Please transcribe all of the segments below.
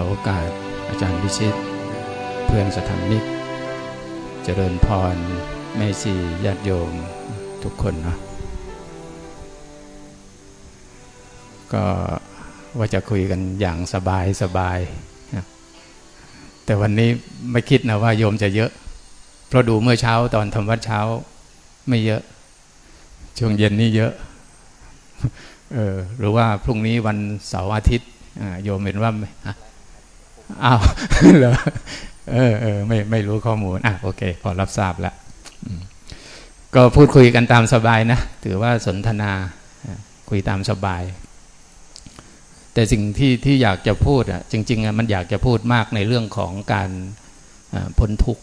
ขอโอกาสอาจารย์วิชิต เพื่อนสถานมิก เจริญพร แม่ชีญาติโยมทุกคนนะก็ว่าจะคุยกันอย่างสบายสบายนะแต่วันนี้ไม่คิดนะว่าโยมจะเยอะ เพราะดูเมื่อเช้าตอนทำวัดเช้า ไม่เยอะ ช่วงเย็นนี่เยอะเออหรือว่าพรุ่งนี้วันเสาร์อาทิตย์โยมเห็นว่า อ้าวเหรอเออเออไม่ไม่รู้ข้อมูลอะโอเค พอรับทราบแล้วก็พูดคุยกันตามสบายนะ ถือว่าสนทนาคุยตามสบาย แต่สิ่งที่ที่อยากจะพูดอะจริง ๆ มันอยากจะพูดมากในเรื่องของการพ้นทุกข์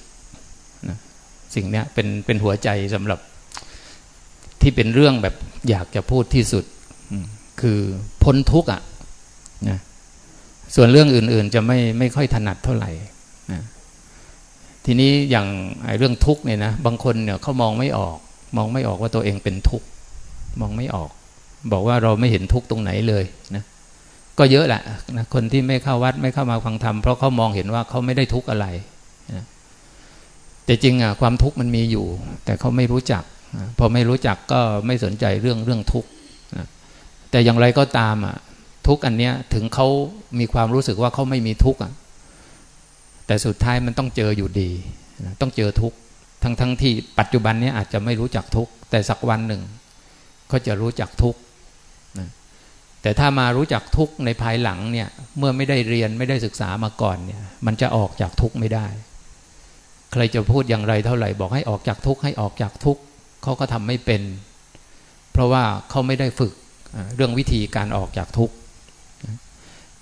สิ่งเนี้ยเป็นเป็นหัวใจสำหรับที่เป็นเรื่องแบบอยากจะพูดที่สุด คือพ้นทุกข์อะนะ ส่วนเรื่องอื่น ๆ จะไม่ไม่ค่อยถนัดเท่าไหร่นะทีนี้อย่างเรื่องทุกเนี่ยนะบางคนเนี่ยเขามองไม่ออก มองไม่ออกว่าตัวเองเป็นทุกข์มองไม่ออก บอกว่าเราไม่เห็นทุกข์ตรงไหนเลยนะก็เยอะแหละนะคนที่ไม่เข้าวัดไม่เข้ามาฟังธรรมเพราะเขามองเห็นว่าเขาไม่ได้ทุกข์อะไรนะแต่จริงอะความทุกข์มันมีอยู่ แต่เขาไม่รู้จักพอไม่รู้จักก็ไม่สนใจเรื่องเรื่องทุกข์แต่อย่างไรก็ตามอะ ทุกอันเนี้ยถึงเขามีความรู้สึกว่าเขาไม่มีทุกข์อะแต่สุดท้ายมันต้องเจออยู่ดีต้องเจอทุกข์ทั้งทั้งที่ปัจจุบันนี้อาจจะไม่รู้จักทุกข์แต่สักวันหนึ่งเขาจะรู้จักทุกข์แต่ถ้ามารู้จักทุกข์ในภายหลังเนี่ยเมื่อไม่ได้เรียนไม่ได้ศึกษามาก่อนเนี่ยมันจะออกจากทุกข์ไม่ได้ ใครจะพูดอย่างไรเท่าไหร่บอกให้ออกจากทุกข์ให้ออกจากทุกข์เขาก็ทำไม่เป็น เพราะว่าเขาไม่ได้ฝึกเรื่องวิธีการออกจากทุกข์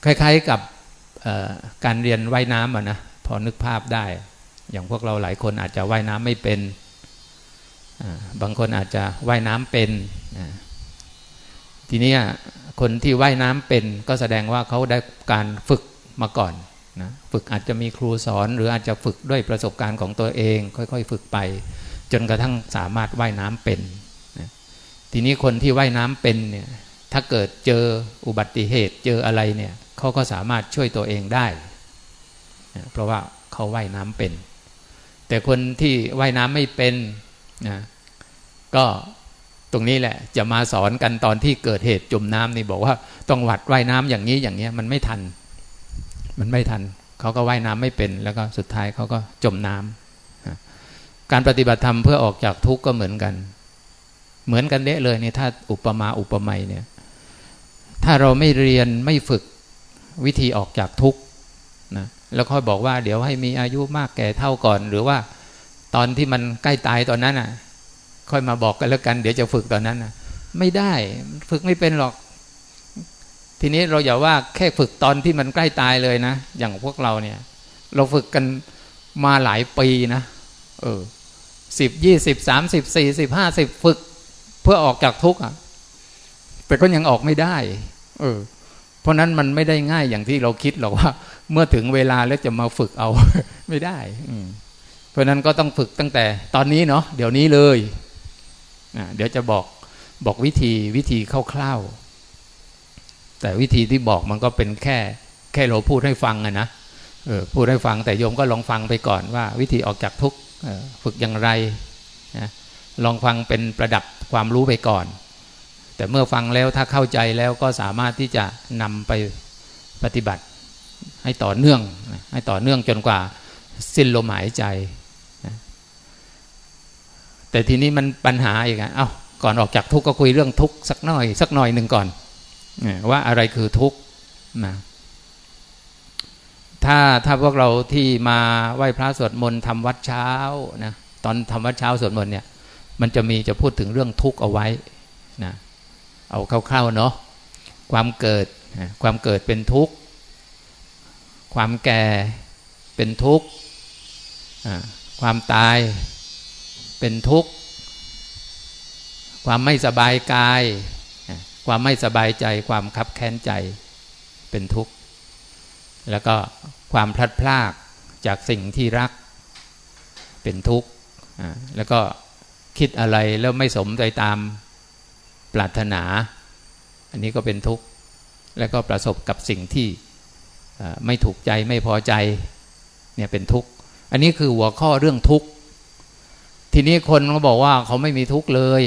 คล้ายๆกับการเรียนว่ายน้ำอะนะพอนึกภาพได้ อย่างพวกเราหลายคนอาจจะว่ายน้ำไม่เป็น บางคนอาจจะว่ายน้ำเป็น ทีนี้คนที่ว่ายน้ำเป็น ก็แสดงว่าเขาได้การฝึกมาก่อนนะฝึกอาจจะมีครูสอน หรืออาจจะฝึกด้วยประสบการณ์ของตัวเอง ค่อยๆ ฝึกไป จนกระทั่งสามารถว่ายน้ำเป็นนะทีนี้คนที่ว่ายน้ำเป็นเนี่ยถ้าเกิดเจออุบัติเหตุเจออะไรเนี่ย เขาก็สามารถช่วยตัวเองได้ เพราะว่าเขาว่ายน้ำเป็น แต่คนที่ว่ายน้ำไม่เป็นนะก็ตรงนี้แหละ จะมาสอนกันตอนที่เกิดเหตุจมน้ำนี่บอกว่าต้องหวัดว่ายน้ำอย่างนี้อย่างนี้มันไม่ทัน มันไม่ทันเขาก็ว่ายน้ำไม่เป็น แล้วก็สุดท้ายเขาก็จมน้ำการปฏิบัติธรรมเพื่อออกจากทุกข์ก็เหมือนกัน เหมือนกันเด้เลยนี่ถ้าอุปมาอุปไมยเนี่ยถ้าเราไม่เรียนไม่ฝึก วิธีออกจากทุกข์นะแล้วค่อยบอกว่าเดี๋ยวให้มีอายุมากแก่เท่าก่อน หรือว่าตอนที่มันใกล้ตายตอนนั้นอะ ค่อยมาบอกกันแล้วกัน เดี๋ยวจะฝึกตอนนั้นอะ ไม่ได้ฝึกไม่เป็นหรอก ทีนี้เราอย่าว่าแค่ฝึกตอนที่มันใกล้ตายเลยนะ อย่างพวกเราเนี่ย เราฝึกกันมาหลายปีนะเออสิบยี่สิบสามสิบสี่สิบห้าสิบฝึก เพื่อออกจากทุกข์อะแต่ก็ยังออกไม่ได้ เออ เพราะนั้นมันไม่ได้ง่ายอย่างที่เราคิดหรอกว่า เมื่อถึงเวลาแล้วจะมาฝึกเอาไม่ได้อืเพราะนั้นก็ต้องฝึกตั้งแต่ตอนนี้เนาะเดี๋ยวนี้เลยเดี๋ยวจะบอกบอกวิธีวิธีคร่าวๆแต่วิธีที่บอกมันก็เป็นแค่ แค่เราพูดให้ฟังอะนะออพูดให้ฟังแต่โยมก็ลองฟังไปก่อนว่า วิธีออกจากทุกข์ฝึกอย่างไรนะลองฟังเป็นประดับความรู้ไปก่อน แต่เมื่อฟังแล้วถ้าเข้าใจแล้วก็สามารถที่จะนำไปปฏิบัติ ให้ต่อเนื่อง ให้ต่อเนื่องจนกว่าสิ้นลมหายใจ แต่ทีนี้มันปัญหาอีกอะเอา้าก่อนออกจากทุกข์ก็คุยเรื่องทุกข์สักหน่อย สักหน่อยหนึ่งก่อน ว่าอะไรคือทุกข์นะถ้าถ้าพวกเราที่มาไหว้พระสวดมนต์ทำวัดเช้านะตอนทำวัดเช้าสวดมนต์เนี่ย มันจะมีจะพูดถึงเรื่องทุกข์เอาไว้นะ เอาคร่าวๆเนาะความเกิดความเกิดเป็นทุกข์ ความแก่เป็นทุกข์ความตายเป็นทุกข์ ความไม่สบายกาย ความไม่สบายใจ ความคับแค้นใจเป็นทุกข์ แล้วก็ความพลัดพรากจากสิ่งที่รักเป็นทุกข์ แล้วก็คิดอะไรแล้วไม่สมใจตาม ปรารถนา อันนี้ก็เป็นทุกข์แล้วก็ประสบกับสิ่งที่ไม่ถูกใจไม่พอใจเนี่ยเป็นทุกข์อันนี้คือหัวข้อเรื่องทุกข์ทีนี้คนเขาบอกว่าเขาไม่มีทุกข์เลย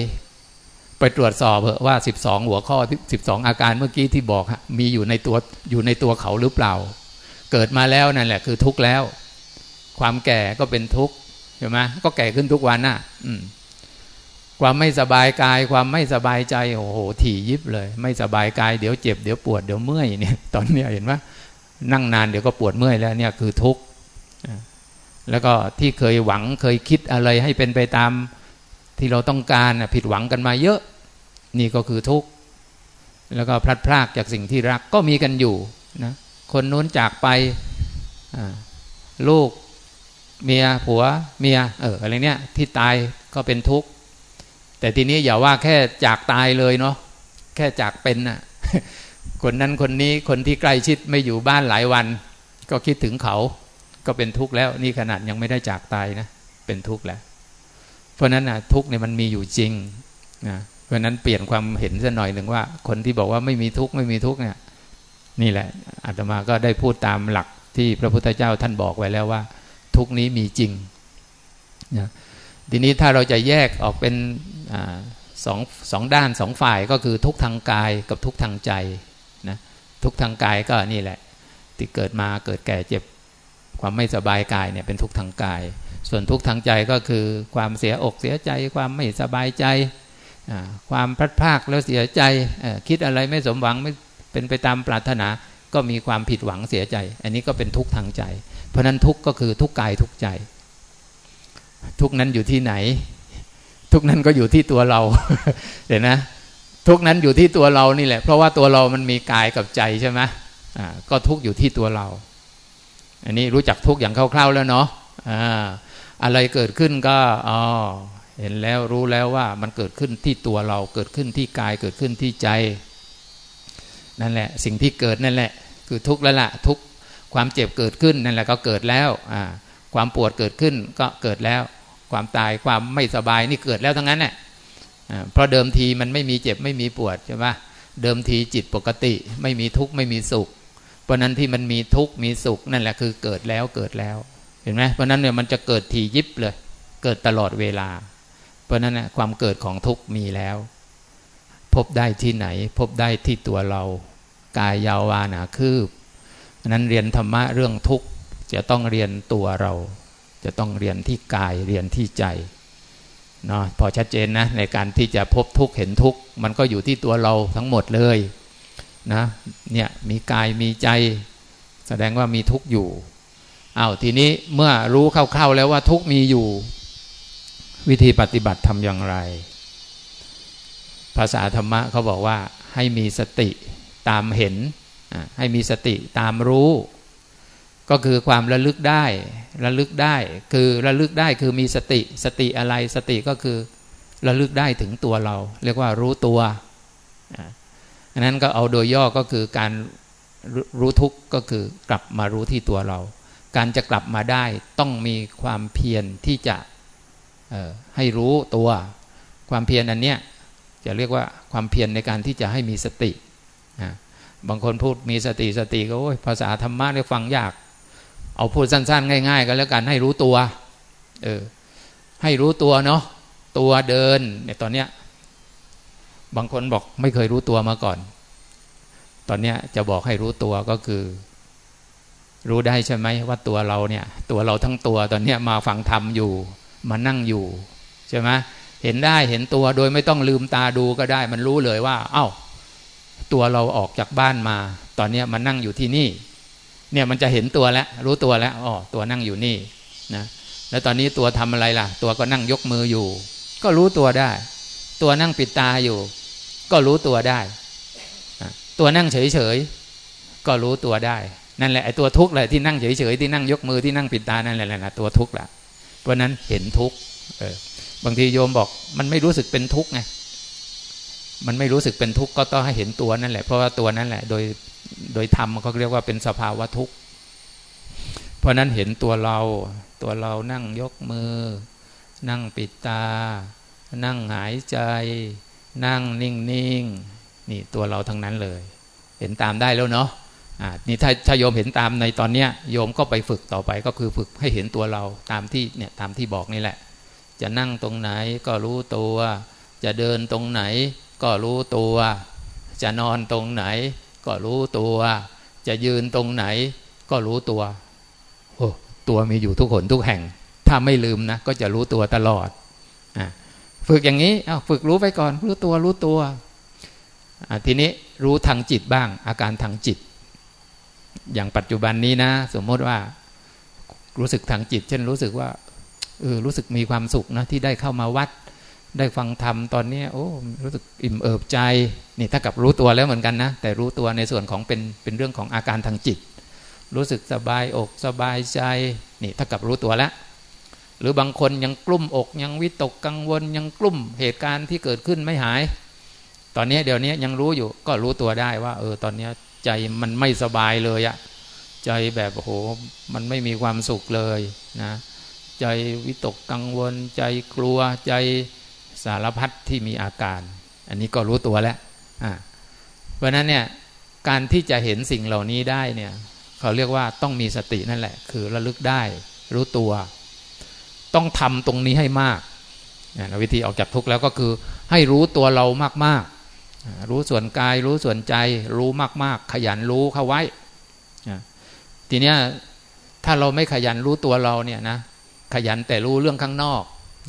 ไปตรวจสอบเถอะว่า 12 หัวข้อ 12 อาการเมื่อกี้ที่บอกมีอยู่ในตัวอยู่ในตัวเขาหรือเปล่า เกิดมาแล้วนั่นแหละคือทุกข์แล้ว ความแก่ก็เป็นทุกข์ใช่ไหมก็แก่ขึ้นทุกวันน่ะ อืม ความไม่สบายกาย ความไม่สบายใจโอ้โหถี่ยิบเลย ไม่สบายกายเดี๋ยวเจ็บเดี๋ยวปวดเดี๋ยวเมื่อยเนี่ยตอนนี้เห็นไหมนั่งนานเดี๋ยวก็ปวดเมื่อยแล้วเนี่ยคือทุกข์แล้วก็ที่เคยหวังเคยคิดอะไรให้เป็นไปตามที่เราต้องการผิดหวังกันมาเยอะ นี่ก็คือทุกข์แล้วก็พลัดพรากจากสิ่งที่รักก็มีกันอยู่นะคนนู้นจากไปลูกเมียผัวเมียเอออะไรเนี้ยที่ตายก็เป็นทุกข์ แต่ทีนี้อย่าว่าแค่จากตายเลยเนาะแค่จากเป็นน่ะ คนนั้นคนนี้คนที่ใกล้ชิดไม่อยู่บ้านหลายวัน ก็คิดถึงเขา ก็เป็นทุกข์แล้ว นี่ขนาดยังไม่ได้จากตายนะเป็นทุกข์แล้ว เพราะนั้นนะทุกข์เนี่ยมันมีอยู่จริงนะเพราะนั้นเปลี่ยนความเห็นสัหน่อยหนึ่งว่า คนที่บอกว่าไม่มีทุกข์ไม่มีทุกข์เนี่ย นี่แหละอาตมาก็ได้พูดตามหลักที่พระพุทธเจ้าท่านบอกไว้แล้วว่า ทุกนี้มีจริงนะทีนี้ถ้าเราจะแยกออกเป็น สองสองด้านสองฝ่ายก็คือทุกทางกายกับทุกทางใจนะทุกทางกายก็นี่แหละ ที่เกิดมาเกิดแก่เจ็บความไม่สบายกายเนี่ยเป็นทุกทางกาย ส่วนทุกทางใจก็คือความเสียอกเสียใจ ความไม่สบายใจ ความพลัดพรากแล้วเสียใจคิดอะไรไม่สมหวังไม่เป็นไปตามปรารถนาก็มีความผิดหวังเสียใจ อันนี้ก็เป็นทุกทางใจ เพราะนั้นทุกก็คือทุกกายทุกใจ ทุกนั้นอยู่ที่ไหน ทุกนั้นก็อยู่ที่ตัวเราเห็นนะ ทุกนั้นอยู่ที่ตัวเรานี่แหละ เพราะว่าตัวเรามันมีกายกับใจใช่ไหมอ่าก็ทุกอยู่ที่ตัวเรา อันนี้รู้จักทุกอย่างคร่าวๆแล้วเนาะอ่าอะไรเกิดขึ้นก็อ๋อเห็นแล้วรู้แล้วว่ามันเกิดขึ้นที่ตัวเราเกิดขึ้นที่กายเกิดขึ้นที่ใจ นั่นแหละ สิ่งที่เกิดนั่นแหละ คือทุกข์แล้วละทุกความเจ็บเกิดขึ้นนั่นแหละก็เกิดแล้วอ่าความปวดเกิดขึ้นก็เกิดแล้ว ความตายความไม่สบายนี่เกิดแล้วทั้งนั้นเนี่ยเพราะเดิมทีมันไม่มีเจ็บไม่มีปวดใช่ไหมเดิมทีจิตปกติ ไม่มีทุกข์ไม่มีสุข เพราะนั้นที่มันมีทุกข์มีสุขนั่นแหละคือเกิดแล้วเกิดแล้วเห็นไหมเพราะนั้นเนี่ยมันจะเกิดทียิบเลย เกิดตลอดเวลา เพราะนั้นนะความเกิดของทุกข์มีแล้ว พบได้ที่ไหน พบได้ที่ตัวเรา กายยาววานาคืบนั้นเรียนธรรมะเรื่องทุกข์จะต้องเรียนตัวเรา จะต้องเรียนที่กายเรียนที่ใจเนาะพอชัดเจนนะในการที่จะพบทุกข์เห็นทุกข์มันก็อยู่ที่ตัวเราทั้งหมดเลยนะเนี่ยมีกายมีใจ แสดงว่ามีทุกข์อยู่อา้าวทีนี้เมื่อรู้คร่าวๆแล้วว่าทุกข์มีอยู่ วิธีปฏิบัติทำอย่างไร ภาษาธรรมะเขาบอกว่าให้มีสติตามเห็นให้มีสติตามรู้ ก็คือความระลึกได้ ระลึกได้ คือระลึกได้คือมีสติ สติอะไร สติก็คือระลึกได้ถึงตัวเรา เรียกว่ารู้ตัวอันนั้นก็เอาโดยย่อก็คือการรู้ทุกข์ก็คือกลับมารู้ที่ตัวเรา การจะกลับมาได้ต้องมีความเพียรที่จะให้รู้ตัว ความเพียรอันเนี้ยจะเรียกว่าความเพียรในการที่จะให้มีสติบางคนพูดมีสติสติก็โอ้ยภาษาธรรมะเนี่ยฟังยาก เอาพูดสั้นๆ ง่าย ๆกันแล้วกันให้รู้ตัว เออ ให้รู้ตัวเนาะตัวเดินเนี่ยตอนเนี้ย บางคนบอกไม่เคยรู้ตัวมาก่อน ตอนเนี้ยจะบอกให้รู้ตัวก็คือ รู้ได้ใช่ไหมว่าตัวเราเนี่ย ตัวเราทั้งตัวตอนเนี้ยมาฟังธรรมอยู่ มานั่งอยู่ใช่ไหมเห็นได้เห็นตัวโดยไม่ต้องลืมตาดูก็ได้ มันรู้เลยว่า เอา้า ตัวเราออกจากบ้านมา ตอนเนี้ยมานั่งอยู่ที่นี่ เนี่ยมันจะเห็นตัวแล้วรู้ตัวแล้วอ๋อตัวนั่งอยู่นี่นะแล้วตอนนี้ตัวทำอะไรล่ะ ตัวก็นั่งยกมืออยู่ ก็รู้ตัวได้ ตัวนั่งปิดตาอยู่ ก็รู้ตัวได้ ตัวนั่งเฉยเฉยก็รู้ตัวได้นั่นแหละไอ้ตัวทุกข์แหละที่นั่งเฉยเฉยที่นั่งยกมือที่นั่งปิดตานั่นแหละนะตัวทุกข์ละเพราะนั้นเห็นทุกข์เออบางทีโยมบอก มันไม่รู้สึกเป็นทุกข์ไงมันไม่รู้สึกเป็นทุกข์ก็ต้องให้เห็นตัวนั่นแหละเพราะว่าตัวนั่นแหละ โดย โดยธรรมเขาเรียกว่าเป็นสภาวะทุกข์ เพราะนั้นเห็นตัวเรา ตัวเรานั่งยกมือ นั่งปิดตา นั่งหายใจ นั่งนิ่งนิ่งนี่ตัวเราทั้งนั้นเลย เห็นตามได้แล้วเนาะนี่ถ้าถ้าโยมเห็นตามในตอนเนี้ยโยมก็ไปฝึกต่อไปก็คือฝึกให้เห็นตัวเราตามที่เนี่ยตามที่บอกนี่แหละ จะนั่งตรงไหนก็รู้ตัว จะเดินตรงไหนก็รู้ตัว จะนอนตรงไหน ก็รู้ตัว จะยืนตรงไหน ก็รู้ตัว โอ้ตัวมีอยู่ทุกคนทุกแห่ง ถ้าไม่ลืมนะ ก็จะรู้ตัวตลอดอฝึกอย่างนี้เอาฝึกรู้ไปก่อน รู้ตัวรู้ตัวทีนี้รู้ทางจิตบ้าง อาการทางจิต อย่างปัจจุบันนี้นะ สมมติว่า รู้สึกทางจิต เช่นรู้สึกว่าเออรู้สึกมีความสุขนะที่ได้เข้ามาวัด ได้ฟังธรรมตอนนี้โอ้รู้สึกอิ่มเอิบใจนี่ถ้ากับรู้ตัวแล้วเหมือนกันนะ แต่รู้ตัวในส่วนของเป็นเป็นเรื่องของอาการทางจิต รู้สึกสบายอกสบายใจนี่ถ้ากับรู้ตัวแล้วหรือบางคนยังกลุ้มอกยังวิตกกังวลยังกลุ้มเหตุการณ์ที่เกิดขึ้นไม่หาย ตอนนี้เดี๋ยวนี้ยังรู้อยู่ก็รู้ตัวได้ว่า เออตอนนี้ใจมันไม่สบายเลยอะใจแบบโอ้โหมันไม่มีความสุขเลยนะ ใจวิตกกังวล ใจกลัวใจ สารพัดที่มีอาการ อันนี้ก็รู้ตัวแล้วเพราะนั้นเนี่ยการที่จะเห็นสิ่งเหล่านี้ได้เนี่ยเขาเรียกว่าต้องมีสตินั่นแหละ คือระลึกได้รู้ตัว ต้องทำตรงนี้ให้มากนะวิธีออกจากทุกข์แล้วก็คือ ให้รู้ตัวเรามากๆ รู้ส่วนกายรู้ส่วนใจ รู้มาก ๆ ขยันรู้เข้าไว้ทีเนี้ยถ้าเราไม่ขยันรู้ตัวเราเนี่ยนะขยันแต่รู้เรื่องข้างนอก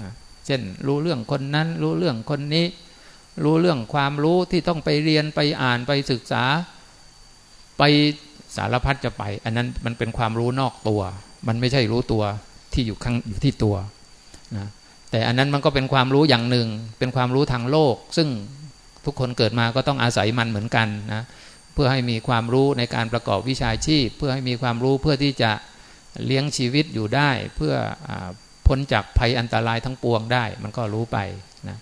นะ เช่น รู้เรื่องคนนั้น รู้เรื่องคนนี้ รู้เรื่องความรู้ที่ต้องไปเรียนไปอ่านไปศึกษา ไปสารพัดจะไป อันนั้นมันเป็นความรู้นอกตัว มันไม่ใช่รู้ตัวที่อยู่ข้างอยู่ที่ตัวนะแต่อันนั้นมันก็เป็นความรู้อย่างหนึ่ง เป็นความรู้ทางโลก ซึ่งทุกคนเกิดมาก็ต้องอาศัยมันเหมือนกันนะเพื่อให้มีความรู้ในการประกอบวิชาชีพ เพื่อให้มีความรู้เพื่อที่จะเลี้ยงชีวิตอยู่ได้ เพื่ออ พ้นจากภัยอันตรายทั้งปวงได้ มันก็รู้ไปนะ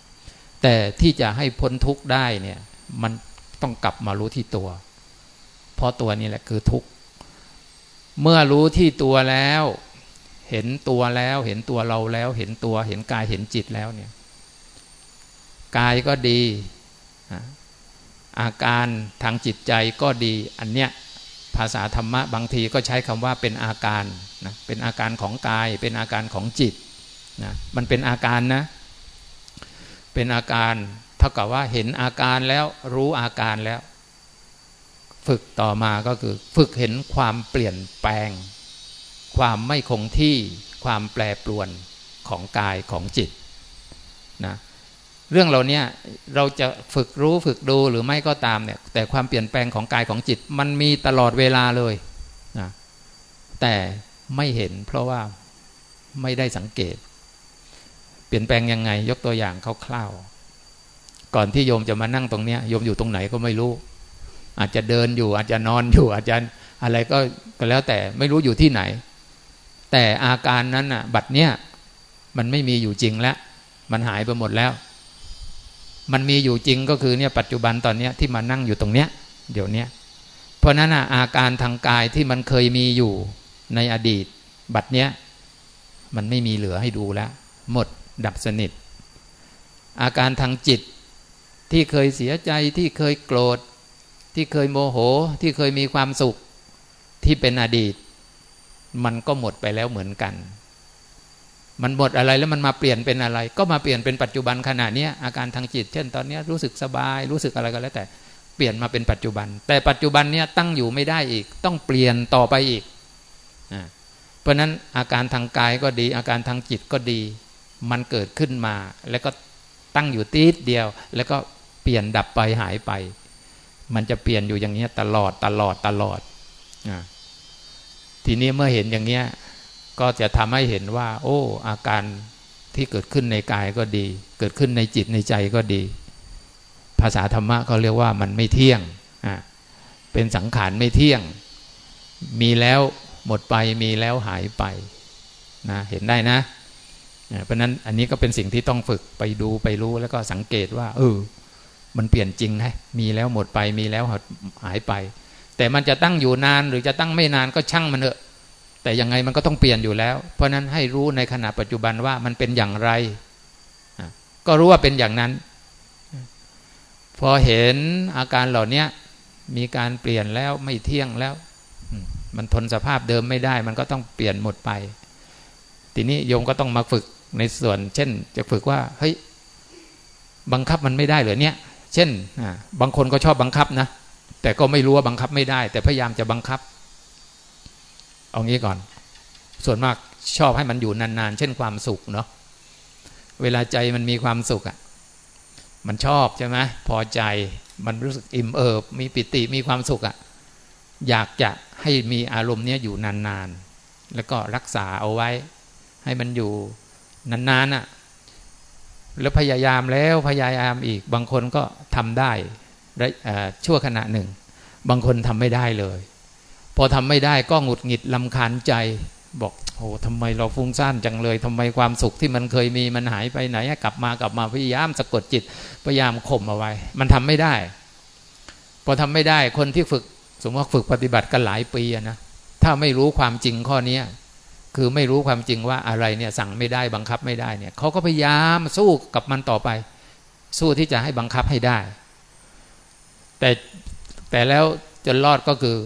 แต่ที่จะให้พ้นทุกข์ได้เนี่ยมันต้องกลับมารู้ที่ตัว เพราะตัวนี้แหละคือทุกข์เมื่อรู้ที่ตัวแล้ว เห็นตัวแล้วเห็นตัวเราแล้ว เห็นตัวเห็นกายเห็นจิตแล้วเนี่ยกายก็ดีอาการทางจิตใจก็ดีอันเนี้ย ภาษาธรรมะบางทีก็ใช้คำว่าเป็นอาการนะเป็นอาการของกาย เป็นอาการของจิตนะมันเป็นอาการนะ เป็นอาการเท่ากับว่าเห็นอาการแล้วรู้อาการแล้ว ฝึกต่อมาก็คือ ฝึกเห็นความเปลี่ยนแปลง ความไม่คงที่ความแปรปรวนของกายของจิตนะ เรื่องเราเนี้ยเราจะฝึกรู้ฝึกดูหรือไม่ก็ตามเนี่ย แต่ความเปลี่ยนแปลงของกายของจิต มันมีตลอดเวลาเลยนะแต่ไม่เห็นเพราะว่าไม่ได้สังเกต เปลี่ยนแปลงยังไง ยกตัวอย่างคร่าวๆก่อนที่โยมจะมานั่งตรงเนี้ยโยมอยู่ตรงไหนก็ไม่รู้ อาจจะเดินอยู่ อาจจะนอนอยู่ อาจจะอะไรก็แล้วแต่ไม่รู้อยู่ที่ไหน แต่อาการนั้นอะ บัดเนี้ยมันไม่มีอยู่จริงแล้ว มันหายไปหมดแล้ว มันมีอยู่จริงก็คือเนี่ยปัจจุบันตอนเนี้ยที่มานั่งอยู่ตรงเนี้ยเดี๋ยวเนี้ยเพราะนั้นอะอาการทางกายที่มันเคยมีอยู่ในอดีต บัดเนี้ยมันไม่มีเหลือให้ดูแล้ว หมดดับสนิท อาการทางจิตที่เคยเสียใจที่เคยโกรธ ที่เคยโมโห ที่เคยมีความสุขที่เป็นอดีต มันก็หมดไปแล้วเหมือนกัน มันหมดอะไรแล้วมันมาเปลี่ยนเป็นอะไร ก็มาเปลี่ยนเป็นปัจจุบันขณะนี้อาการทางจิต เช่น ตอนนี้รู้สึกสบายรู้สึกอะไรก็แล้วแต่เปลี่ยนมาเป็นปัจจุบัน แต่ปัจจุบันเนี้ยตั้งอยู่ไม่ได้อีก ต้องเปลี่ยนต่อไปอีกเพราะนั้นอาการทางกายก็ดี อาการทางจิตก็ดี มันเกิดขึ้นมา แล้วก็ตั้งอยู่ตีดเดียว แล้วก็เปลี่ยนดับไปหายไป มันจะเปลี่ยนอยู่อย่างนี้ตลอดตลอดตลอดอทีนี้เมื่อเห็นอย่างเนี้ย ก็จะทำให้เห็นว่า โอ้ อาการที่เกิดขึ้นในกายก็ดี เกิดขึ้นในจิตในใจก็ดี ภาษาธรรมะเขาเรียกว่ามันไม่เที่ยงอ่าเป็นสังขารไม่เที่ยง มีแล้วหมดไปมีแล้วหายไปนะเห็นได้นะ เพราะนั้นอันนี้ก็เป็นสิ่งที่ต้องฝึกไปดูไปรู้แล้วก็สังเกตว่าเออมันเปลี่ยนจริงนะมีแล้วหมดไปมีแล้วหายไป แต่มันจะตั้งอยู่นานหรือจะตั้งไม่นานก็ช่างมันเถอะ แต่ยังไงมันก็ต้องเปลี่ยนอยู่แล้ว เพราะนั้นให้รู้ในขณะปัจจุบันว่ามันเป็นอย่างไร ก็รู้ว่าเป็นอย่างนั้น พอเห็นอาการเหล่านี้มีการเปลี่ยนแล้วไม่เที่ยงแล้ว มันทนสภาพเดิมไม่ได้ มันก็ต้องเปลี่ยนหมดไป ทีนี้โยมก็ต้องมาฝึกในส่วน เช่น จะฝึกว่าเฮ้ยบังคับมันไม่ได้เหรอเนี่ย เช่นบางคนก็ชอบบังคับนะแต่ก็ไม่รู้ว่าบังคับไม่ได้ แต่พยายามจะบังคับ เอางี้ก่อน ส่วนมากชอบให้มันอยู่นานๆ เช่นความสุขเนาะเวลาใจมันมีความสุขอะ่ะมันชอบใช่ไหมพอใจมันรู้สึกอิ่มเอิบ มีปิติมีความสุขอะ่ะอยากจะให้มีอารมณ์เนี้ยอยู่นานๆ แล้วก็รักษาเอาไว้ ให้มันอยู่นานๆอะ่ะแล้วพยายามแล้วพยายามอีก บางคนก็ทำได้ชั่วขณะหนึ่ง บางคนทำไม่ได้เลย พอทำไม่ได้ก็หงุดหงิดลำคาญใจ บอกโอ้ทำไมเราฟุ้งซ่านจังเลยทำไมความสุขที่มันเคยมีมันหายไปไหนกลับมากลับมาพยายามสะกดจิตพยายามข่มเอาไว้ มันทำไม่ได้ พอทำไม่ได้คนที่ฝึก สมมติว่าฝึกปฏิบัติกันหลายปีนะถ้าไม่รู้ความจริงข้อนี้คือไม่รู้ความจริงว่าอะไรเนี่ยสั่งไม่ได้บังคับไม่ได้เนี่ยเขาก็พยายามสู้กับมันต่อไป สู้ที่จะให้บังคับให้ได้ แต่แต่แล้วจนรอดก็คือ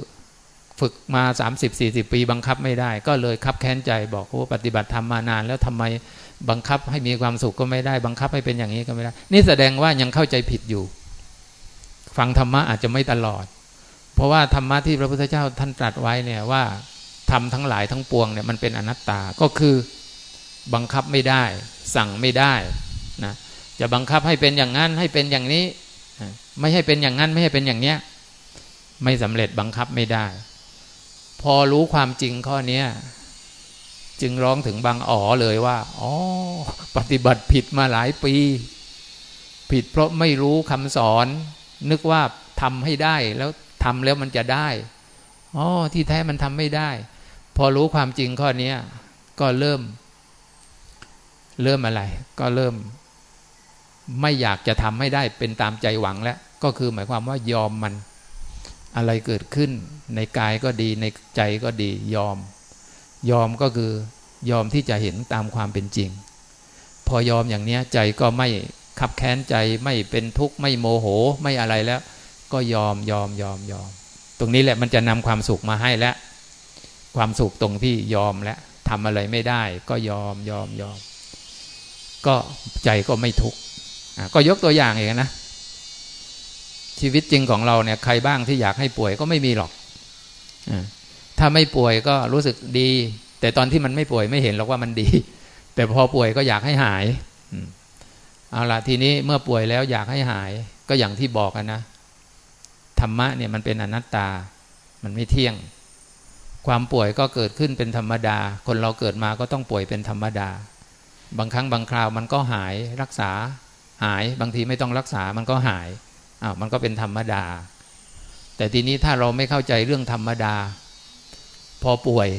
ฝึกมา 30-40 ปีบังคับไม่ได้ ก็เลยคับแค้นใจบอกว่าปฏิบัติธรรมมานาน แล้วทำไมบังคับให้มีความสุขก็ไม่ได้ บังคับให้เป็นอย่างนี้ก็ไม่ได้ นี่แสดงว่ายังเข้าใจผิดอยู่ ฟังธรรมะอาจจะไม่ตลอด เพราะว่าธรรมะที่พระพุทธเจ้าท่านตรัสไว้เนี่ยว่าทำทั้งหลายทั้งปวงเนี่ยมันเป็นอนัตตาก็คือบังคับไม่ได้ สั่งไม่ได้นะจะบังคับให้เป็นอย่างนั้นให้เป็นอย่างนี้ ไม่ให้เป็นอย่างนั้นไม่ให้เป็นอย่างเนี้ยไม่สำเร็จบังคับไม่ได้ พอรู้ความจริงข้อนี้จึงร้องถึงบางอ๋อเลยว่าอ๋อปฏิบัติผิดมาหลายปี ผิดเพราะไม่รู้คำสอน นึกว่าทำให้ได้แล้วทำแล้วมันจะได้อ๋อที่แท้มันทำไม่ได้ พอรู้ความจริงข้อนี้ก็เริ่ม เริ่มอะไร ก็เริ่ม ไม่อยากจะทำให้ได้เป็นตามใจหวังแล้ว ก็คือหมายความว่ายอมมัน อะไรเกิดขึ้น ในกายก็ดีในใจก็ดียอม ยอมก็คือยอมที่จะเห็นตามความเป็นจริง พอยอมอย่างนี้ใจก็ไม่ขับแค้นใจไม่เป็นทุกข์ไม่โมโหไม่อะไรแล้ว ก็ยอมยอมยอมยอม ตรงนี้แหละมันจะนำความสุขมาให้แล้วความสุขตรงที่ยอมและทำอะไรไม่ได้ ก็ยอมยอมยอม ก็ใจก็ไม่ทุกข์ก็ยกตัวอย่างเองนะ ชีวิตจริงของเราเนี่ยใครบ้างที่อยากให้ป่วยก็ไม่มีหรอกถ้าไม่ป่วยก็รู้สึกดี แต่ตอนที่มันไม่ป่วยไม่เห็นหรอกว่ามันดี แต่พอป่วยก็อยากให้หายเอาละทีนี้เมื่อป่วยแล้วอยากให้หายก็อย่างที่บอกกันนะธรรมะเนี่ยมันเป็นอนัตตา มันไม่เที่ยง ความป่วยก็เกิดขึ้นเป็นธรรมดา คนเราเกิดมาก็ต้องป่วยเป็นธรรมดา บางครั้งบางคราวมันก็หายรักษาหาย บางทีไม่ต้องรักษามันก็หาย อ้าวมันก็เป็นธรรมดา แต่ทีนี้ถ้าเราไม่เข้าใจเรื่องธรรมดา พอป่วย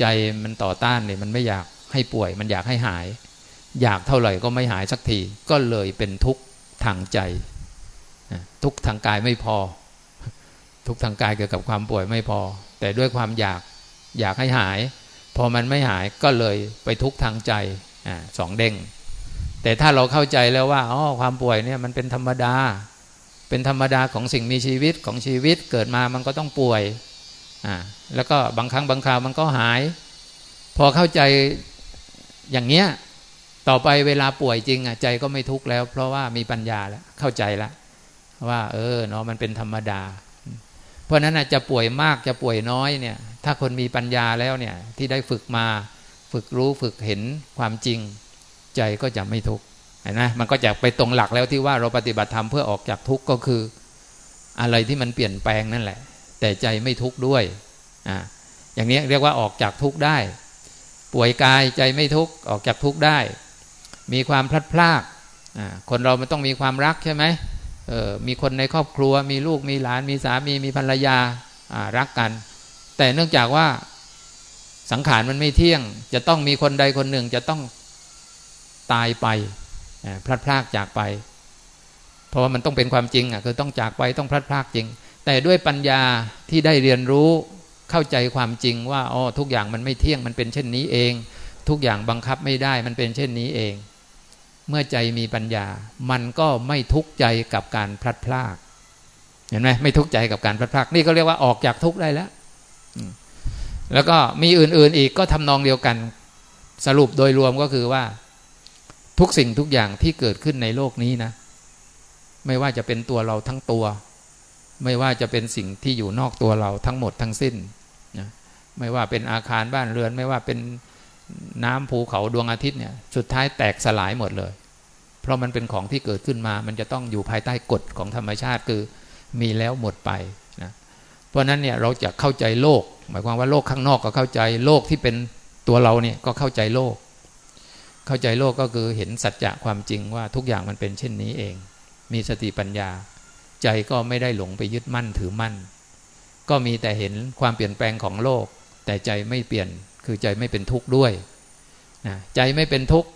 ใจมันต่อต้านเลยมันไม่อยากให้ป่วย มันอยากให้หาย อยากเท่าไหร่ก็ไม่หายสักที ก็เลยเป็นทุกข์ทางใจ ทุกข์ทางกายไม่พอ ทุกข์ทางกายเกี่ยวกับความป่วยไม่พอ แต่ด้วยความอยากอยากให้หาย พอมันไม่หายก็เลยไปทุกข์ทางใจอสองเด้งแต่ถ้าเราเข้าใจแล้วว่าอ๋อความป่วยเนี่ยมันเป็นธรรมดา เป็นธรรมดาของสิ่งมีชีวิตของชีวิตเกิดมามันก็ต้องป่วยอ่าแล้วก็บางครั้งบางคราวมันก็หาย พอเข้าใจอย่างเนี้ยต่อไปเวลาป่วยจริงอะใจก็ไม่ทุกข์แล้ว เพราะว่ามีปัญญาแล้วเข้าใจแล้วว่า เออเนาะมันเป็นธรรมดา เพราะนั้นจะป่วยมากจะป่วยน้อยเนี่ย ถ้าคนมีปัญญาแล้วเนี่ยที่ได้ฝึกมา ฝึกรู้ฝึกเห็นความจริง ใจก็จะไม่ทุกข์ ห็นไหมมันก็จะไปตรงหลักแล้วที่ว่าเราปฏิบัติธรรมเพื่อออกจากทุกข์ก็คือ อะไรที่มันเปลี่ยนแปลงนั่นแหละ แต่ใจไม่ทุกข์ด้วยอ่าอย่างนี้เรียกว่าออกจากทุกข์ได้ ป่วยกายใจไม่ทุกข์ออกจากทุกข์ได้ มีความพลัดพรากอ่าคนเรามันต้องมีความรักใช่ไหมเออมีคนในครอบครัว มีลูกมีหลาน มีสามีมีภรรยารักกัน แต่เนื่องจากว่าสังขารมันไม่เที่ยง จะต้องมีคนใดคนหนึ่งจะต้องตายไป พลัดพรากจากไป เพราะว่ามันต้องเป็นความจริงอะคือต้องจากไปต้องพลัดพรากจริง แต่ด้วยปัญญาที่ได้เรียนรู้เข้าใจความจริงว่าอ๋อทุกอย่างมันไม่เที่ยงมันเป็นเช่นนี้เอง ทุกอย่างบังคับไม่ได้มันเป็นเช่นนี้เอง เมื่อใจมีปัญญา มันก็ไม่ทุกข์ใจกับการพลัดพรากเห็นไหมไม่ทุกข์ใจกับการพลัดพรากนี่ก็เรียกว่าออกจากทุกข์ได้แล้วแล้วก็มีอื่นๆอีกก็ทำนองเดียวกัน สรุปโดยรวมก็คือว่า ทุกสิ่งทุกอย่างที่เกิดขึ้นในโลกนี้นะ ไม่ว่าจะเป็นตัวเราทั้งตัว ไม่ว่าจะเป็นสิ่งที่อยู่นอกตัวเราทั้งหมดทั้งสิ้นนะไม่ว่าเป็นอาคารบ้านเรือน ไม่ว่าเป็นน้ำภูเขาดวงอาทิตย์เนี่ย สุดท้ายแตกสลายหมดเลย เพราะมันเป็นของที่เกิดขึ้นมา มันจะต้องอยู่ภายใต้กฎของธรรมชาติคือมีแล้วหมดไปนะเพราะนั้นเนี่ยเราจะเข้าใจโลก หมายความว่าโลกข้างนอกก็เข้าใจโลกที่เป็นตัวเราเนี่ยก็เข้าใจโลก เข้าใจโลกก็คือเห็นสัจจะความจริงว่าทุกอย่างมันเป็นเช่นนี้เอง มีสติปัญญา ใจก็ไม่ได้หลงไปยึดมั่นถือมั่น ก็มีแต่เห็นความเปลี่ยนแปลงของโลก แต่ใจไม่เปลี่ยนคือใจไม่เป็นทุกข์ด้วยนะใจไม่เป็นทุกข์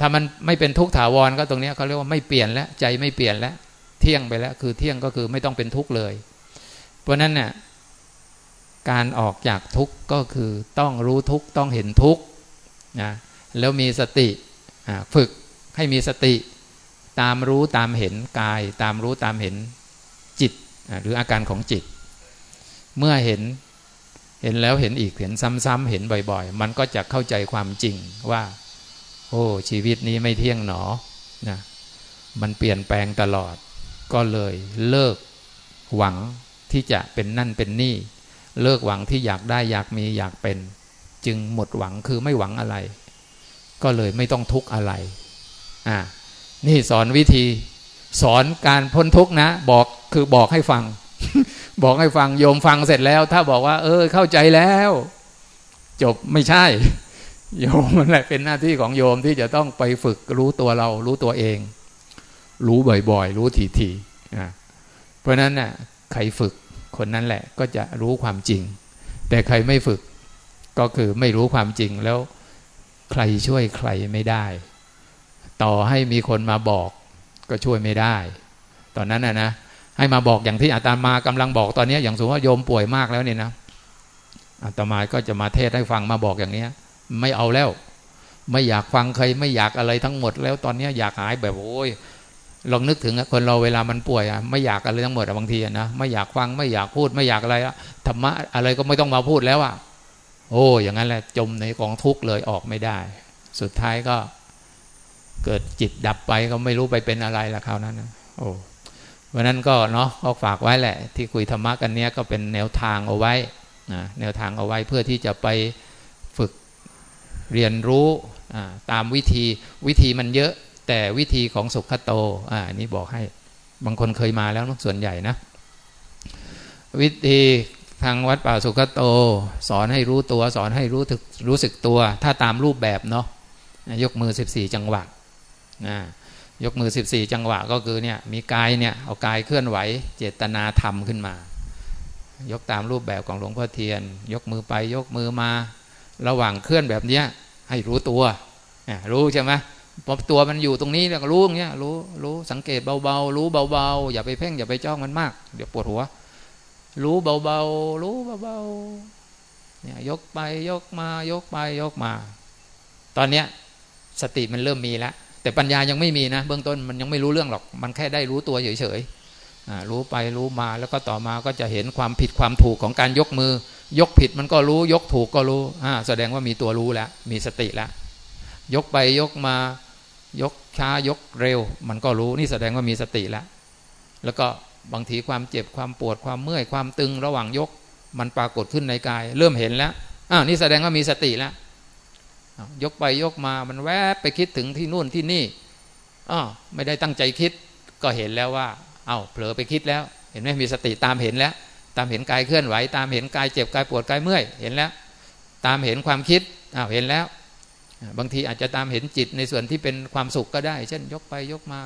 ถ้ามันไม่เป็นทุกข์ถาวรก็ตรงนี้เขาเรียกว่าไม่เปลี่ยนแล้วใจไม่เปลี่ยนแล้วเที่ยงไปแล้ว คือเที่ยงก็คือไม่ต้องเป็นทุกข์เลย เพราะนั้นเนี่ยการออกจากทุกข์ก็คือต้องรู้ทุกข์ต้องเห็นทุกข์นะ แล้วมีสติฝึกให้มีสติ ตามรู้ตามเห็นกาย ตามรู้ตามเห็นจิตหรืออาการของจิต เมื่อเห็นเห็นแล้วเห็นอีกเห็นซ้ำๆเห็นบ่อยๆ มันก็จะเข้าใจความจริงว่า โอ้ชีวิตนี้ไม่เที่ยงหนอนะมันเปลี่ยนแปลงตลอด ก็เลยเลิกหวังที่จะเป็นนั่นเป็นนี่ เลิกหวังที่อยากได้อยากมีอยากเป็น จึงหมดหวังคือไม่หวังอะไร ก็เลยไม่ต้องทุกข์อะไรอ่านี่สอนวิธี สอนการพ้นทุกข์นะ บอกคือบอกให้ฟัง บอกให้ฟังโยมฟังเสร็จแล้ว ถ้าบอกว่า เออ เข้าใจแล้ว จบไม่ใช่ โยมมันแหละเป็นหน้าที่ของโยมที่จะต้องไปฝึกรู้ตัวเรา รู้ตัวเอง รู้บ่อยๆ รู้ทีๆเพราะนั้นน่ะใครฝึกคนนั้นแหละก็จะรู้ความจริง แต่ใครไม่ฝึกก็คือไม่รู้ความจริงแล้ว ใครช่วยใครไม่ได้ ต่อให้มีคนมาบอกก็ช่วยไม่ได้ ตอนนั้นนะนะให้มาบอกอย่างที่อาตมากำลังบอกตอนนี้อย่างสมมติว่าโยมป่วยมากแล้วเนี่ยนะอาตมาก็จะมาเทศให้ฟังมาบอกอย่างนี้ไม่เอาแล้ว ไม่อยากฟังใครไม่อยากอะไรทั้งหมด แล้วตอนนี้อยากหายแบบโอ้ยลองนึกถึงคนเราเวลามันป่วยอะไม่อยากอะไรทั้งหมดบางทีนะไม่อยากฟังไม่อยากพูดไม่อยากอะไรธรรมะอะไรก็ไม่ต้องมาพูดแล้วอะ โอ้ อย่างนั้นแหละจมในกองทุกข์เลยออกไม่ได้ สุดท้ายก็เกิดจิตดับไปก็ไม่รู้ไปเป็นอะไรละคราวนั้นนะโอ้วันนั้นก็เนาะก็ฝากไว้แหละ ที่คุยธรรมะกันเนี้ยก็เป็นแนวทางเอาไว้นะแนวทางเอาไว้เพื่อที่จะไปฝึกเรียนรู้ตามวิธีวิธีมันเยอะ แต่วิธีของสุขโตอ่านี้บอกให้บางคนเคยมาแล้วส่วนใหญ่นะ วิธี ทางวัดป่าสุขโต สอนให้รู้ตัว สอนให้รู้ถึกรู้สึกตัว ถ้าตามรูปแบบเนาะยกมือ 14 จังหวะนะยกมือ 14 จังหวะก็คือเนี่ยมีกายเนี่ยเอากายเคลื่อนไหว เจตนาธรรมขึ้นมา ยกตามรูปแบบของหลวงพ่อเทียน ยกมือไปยกมือมา ระหว่างเคลื่อนแบบเนี้ยให้รู้ตัวรู้ใช่ไหมพอตัวมันอยู่ตรงนี้เนี่ยรู้อย่างเงี้ยรู้รู้สังเกตเบาๆ รู้เบาๆ อย่าไปเพ่งอย่าไปจ้องมันมาก เดี๋ยวปวดหัว รู้เบาๆ รู้เบาๆ เนี่ยยกไปยกมายกไปยกมา ตอนเนี้ยสติมันเริ่มมีแล้วแต่ปัญญายังไม่มีนะ เบื้องต้นมันยังไม่รู้เรื่องหรอก มันแค่ได้รู้ตัวเฉยๆรู้ไปรู้มาแล้วก็ต่อมาก็จะเห็นความผิดความถูกของการยกมือ ยกผิดมันก็รู้ยกถูกก็รู้แสดงว่ามีตัวรู้แล้วมีสติแล้วยกไปยกมายกช้ายกเร็ว มันก็รู้นี่แสดงว่ามีสติแล้วแล้วก็ บางทีความเจ็บความปวดความเมื่อยความตึงระหว่างยก มันปรากฏขึ้นในกาย เริ่มเห็นแล้วอ่าวนี่แสดงว่ามีสติแล้วยกไปยกมามันแวบไปคิดถึงที่นู่นที่นี่อ๋อไม่ได้ตั้งใจคิดก็เห็นแล้วว่า เอา้าเผลอไปคิดแล้ว เห็นไหมมีสติตามเห็นแล้ว ตามเห็นกายเคลื่อนไหว ตามเห็นกายเจ็บกายปวดกายเมื่อยเห็นแล้ว ตามเห็นความคิดอ้าวเห็นแล้ว บางทีอาจจะตามเห็นจิตในส่วนที่เป็นความสุขก็ได้ เช่น ยกไปยกมา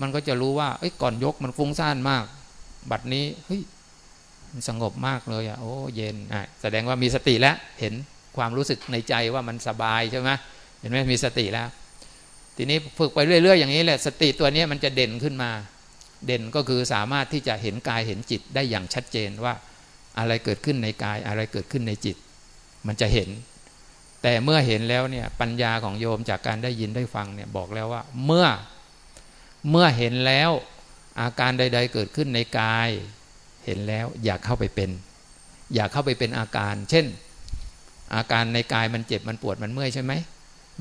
มันก็จะรู้ว่าเอ้ยก่อนยกมันฟุ้งซ่านมาก บัดนี้เฮ้ยมันสงบมากเลยอะโอ้เย็นอะแสดงว่ามีสติแล้วเห็นความรู้สึกในใจว่ามันสบายใช่ไหมเห็นไหมมีสติแล้ว ทีนี้ฝึกไปเรื่อย ๆ อย่างนี้แหละสติตัวนี้มันจะเด่นขึ้นมา เด่นก็คือสามารถที่จะเห็นกายเห็นจิตได้อย่างชัดเจนว่าอะไรเกิดขึ้นในกายอะไรเกิดขึ้นในจิต มันจะเห็น แต่เมื่อเห็นแล้วเนี่ยปัญญาของโยมจากการได้ยินได้ฟังเนี่ยบอกแล้วว่า เมื่อ เมื่อเห็นแล้วอาการใด ๆ เกิดขึ้นในกาย เห็นแล้วอย่าเข้าไปเป็น อย่าเข้าไปเป็นอาการ เช่น อาการในกายมันเจ็บมันปวดมันเมื่อยใช่ไหม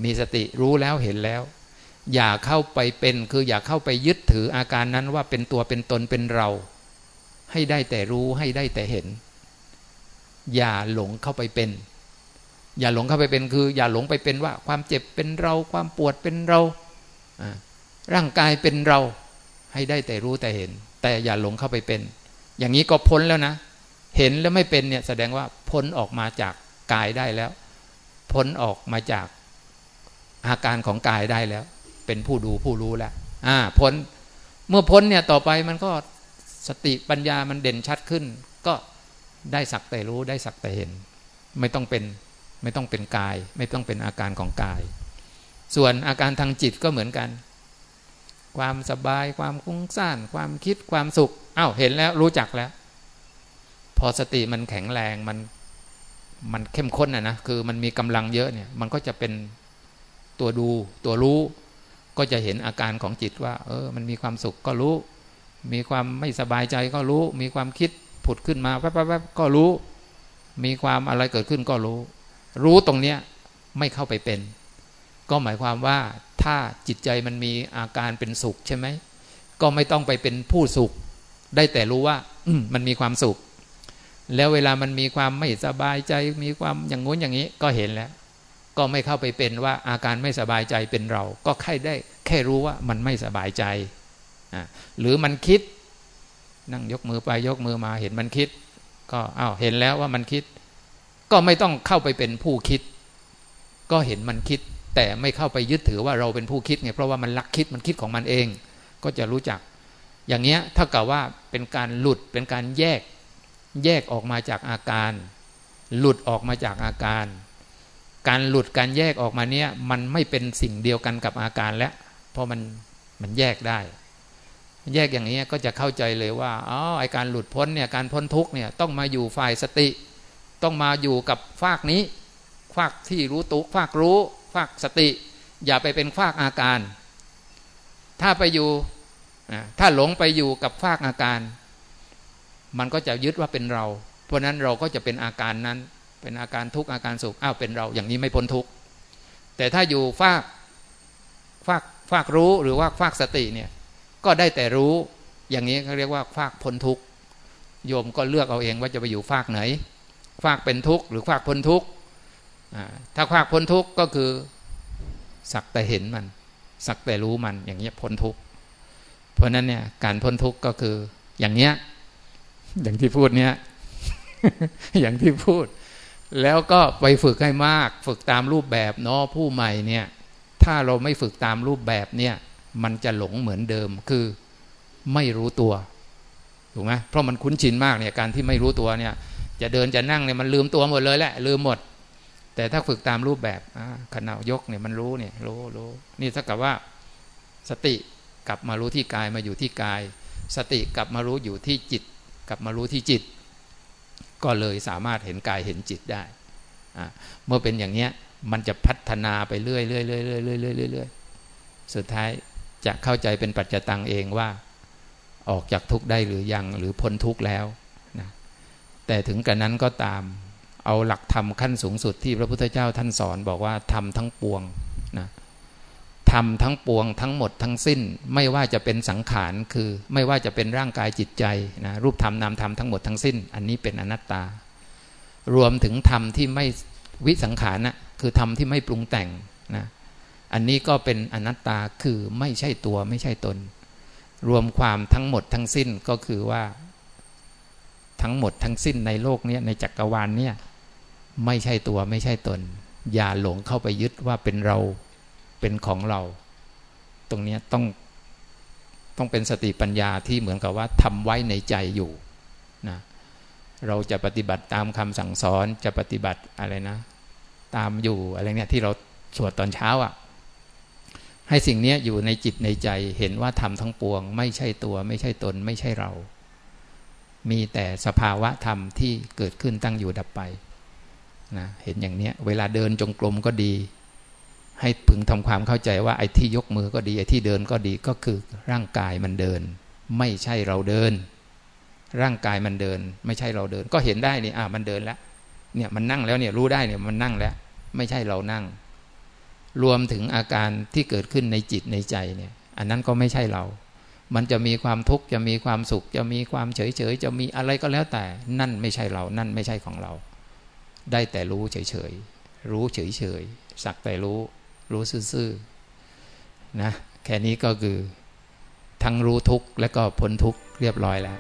มีสติรู้แล้วเห็นแล้ว อย่าเข้าไปเป็นคืออย่าเข้าไปยึดถืออาการนั้นว่าเป็นตัวเป็นตนเป็นเรา ให้ได้แต่รู้ให้ได้แต่เห็น อย่าหลงเข้าไปเป็น อย่าหลงเข้าไปเป็นคือ อย่าหลงไปเป็นว่าความเจ็บเป็นเรา ความปวดเป็นเรา ร่างกายเป็นเราให้ได้แต่รู้แต่เห็น แต่อย่าหลงเข้าไปเป็น อย่างนี้ก็พ้นแล้วนะ เห็นแล้วไม่เป็นเนี่ยแสดงว่าพ้นออกมาจากกายได้แล้ว พ้นออกมาจากอาการของกายได้แล้ว เป็นผู้ดูผู้รู้แล้วอ่าพ้นเมื่อพ้นเนี่ยต่อไปมันก็สติปัญญามันเด่นชัดขึ้น ก็ได้สักแต่รู้ได้สักแต่เห็น ไม่ต้องเป็นไม่ต้องเป็นกาย ไม่ต้องเป็นอาการของกาย ส่วนอาการทางจิตก็เหมือนกัน ความสบาย ความคุ้งซ่าน ความคิดความสุขอ้าวเห็นแล้วรู้จักแล้ว พอสติมันแข็งแรงมันมันเข้มข้นนะนะคือมันมีกำลังเยอะเนี่ยมันก็จะเป็นตัวดูตัวรู้ ก็จะเห็นอาการของจิตว่า เออ มันมีความสุขก็รู้ มีความไม่สบายใจก็รู้ มีความคิดผุดขึ้นมาแป๊บๆก็รู้ มีความอะไรเกิดขึ้นก็รู้ รู้ตรงเนี้ยไม่เข้าไปเป็น ก็หมายความว่าถ้าจิตใจมันมีอาการเป็นสุขใช่ไหมก็ไม่ต้องไปเป็นผู้สุข ได้แต่รู้ว่า อืมันมีความสุข แล้วเวลามันมีความไม่สบายใจ มีความอย่างงู้นอย่างนี้ ก็เห็นแล้ว ก็ไม่เข้าไปเป็นว่าอาการไม่สบายใจเป็นเรา ก็แค่ได้ แค่รู้ว่ามันไม่สบายใจหรือมันคิด นั่งยกมือไปยกมือมาเห็นมันคิด ก็อ้าวเห็นแล้วว่ามันคิด ก็ไม่ต้องเข้าไปเป็นผู้คิด ก็เห็นมันคิด แต่ไม่เข้าไปยึดถือว่าเราเป็นผู้คิดไงเพราะว่ามันลักคิดมันคิดของมันเอง ก็จะรู้จัก อย่างเงี้ยถ้ากับว่าเป็นการหลุดเป็นการแยกแยกออกมาจากอาการ หลุดออกมาจากอาการ การหลุดการแยกออกมาเนี้ยมันไม่เป็นสิ่งเดียวกันกับอาการแล้ว เพราะมันมันแยกได้ แยกอย่างนี้ก็จะเข้าใจเลยว่าอ๋อไอการหลุดพ้นเนี่ยการพ้นทุกเนี่ยต้องมาอยู่ฝ่ายสติ ต้องมาอยู่กับฝากนี้ฝากที่รู้ตุกฝากรู้ ฝากสติ อย่าไปเป็นฝากอาการ ถ้าไปอยู่ถ้าหลงไปอยู่กับฝากอาการ มันก็จะยึดว่าเป็นเรา เพราะนั้นเราก็จะเป็นอาการนั้น เป็นอาการทุกข์อาการสุขอ้าวเป็นเราอย่างนี้ไม่พ้นทุกข์แต่ถ้าอยู่ฝากฝากฝากรู้หรือว่าฝากสติเนี่ยก็ได้แต่รู้อย่างนี้เขาเรียกว่าฝากพ้นทุกข์โยมก็เลือกเอาเองว่าจะไปอยู่ฝากไหนฝากเป็นทุกข์หรือฝากพ้นทุกข์ ถ้าฝากพ้นทุกข์ก็คือสักแต่เห็นมัน สักแต่รู้มันอย่างนี้ยพ้นทุกข์เพราะนั้นเนี่ยการพ้นทุกข์ก็คืออย่างเนี้ยอย่างที่พูดเนี้ยอย่างที่พูด แล้วก็ไปฝึกให้มาก ฝึกตามรูปแบบเนาะผู้ใหม่เนี่ย ถ้าเราไม่ฝึกตามรูปแบบเนี่ย มันจะหลงเหมือนเดิมคือไม่รู้ตัวถูกไหมเพราะมันคุ้นชินมากเนี่ยการที่ไม่รู้ตัวเนี่ย จะเดินจะนั่งเนี่ยมันลืมตัวหมดเลยแหละลืมหมด แต่ถ้าฝึกตามรูปแบบขณะยกเนี่ยมันรู้เนี่ยรู้รู้นี่ถ้ากับว่าสติกลับมารู้ที่กายมาอยู่ที่กาย สติกลับมารู้อยู่ที่จิต กลับมารู้ที่จิต ก็เลยสามารถเห็นกายเห็นจิตได้ เมื่อเป็นอย่างเนี้ยมันจะพัฒนาไปเรื่อยเรื่อยเรื่อยเรื่อยเรื่อยเรื่อยสุดท้ายจะเข้าใจเป็นปัจจตังเองว่าออกจากทุกข์ได้หรือยังหรือพ้นทุกข์แล้วนะแต่ถึงกันนั้นก็ตาม เอาหลักธรรมขั้นสูงสุดที่พระพุทธเจ้าท่านสอนบอกว่าทำทั้งปวงนะทำทั้งปวงทั้งหมดทั้งสิ้น ไม่ว่าจะเป็นสังขารคือไม่ว่าจะเป็นร่างกายจิตใจนะรูปธรรมนามธรรมทั้งหมดทั้งสิ้น อันนี้เป็นอนัตตา รวมถึงธรรมที่ไม่วิสังขารนะคือธรรมที่ไม่ปรุงแต่งนะอันนี้ก็เป็นอนัตตาคือไม่ใช่ตัวไม่ใช่ตน รวมความทั้งหมดทั้งสิ้นก็คือว่าทั้งหมดทั้งสิ้นในโลกนี้ในจักรวาลเนี่ย ไม่ใช่ตัวไม่ใช่ตน อย่าหลงเข้าไปยึดว่าเป็นเราเป็นของเรา ตรงนี้ต้องต้องเป็นสติปัญญาที่เหมือนกับว่าทำไว้ในใจอยู่นะเราจะปฏิบัติตามคำสั่งสอนจะปฏิบัติอะไรนะ ตามอยู่อะไรเนี่ยที่เราสวดตอนเช้าอะ่ะ ให้สิ่งนี้อยู่ในจิตในใจเห็นว่าทำทั้งปวง ไม่ใช่ตัว ไม่ใช่ตน ไม่ใช่เรา มีแต่สภาวะธรรมที่เกิดขึ้นตั้งอยู่ดับไป นะเห็นอย่างเนี้ยเวลาเดินจงกรมก็ดี ให้พึงทำความเข้าใจว่าไอ้ที่ยกมือก็ดีไอ้ที่เดินก็ดีก็คือร่างกายมันเดิน ไม่ใช่เราเดิน ร่างกายมันเดิน ไม่ใช่เราเดิน ก็เห็นได้นี่อ่ามันเดินแล้วเนี่ยมันนั่งแล้วเนี่ยรู้ได้เนี่ยมันนั่งแล้ว ไม่ใช่เรานั่ง รวมถึงอาการที่เกิดขึ้นในจิตในใจเนี่ย อันนั้นก็ไม่ใช่เรา มันจะมีความทุกข์จะมีความสุข จะมีความเฉยเฉยจะมีอะไรก็แล้วแต่ นั่นไม่ใช่เรา นั่นไม่ใช่ของเรา ได้แต่รู้เฉยๆ รู้เฉยๆ สักแต่รู้ รู้ซื่อๆ นะ แค่นี้ก็คือทั้งรู้ทุกข์และก็พ้นทุกข์เรียบร้อยแล้ว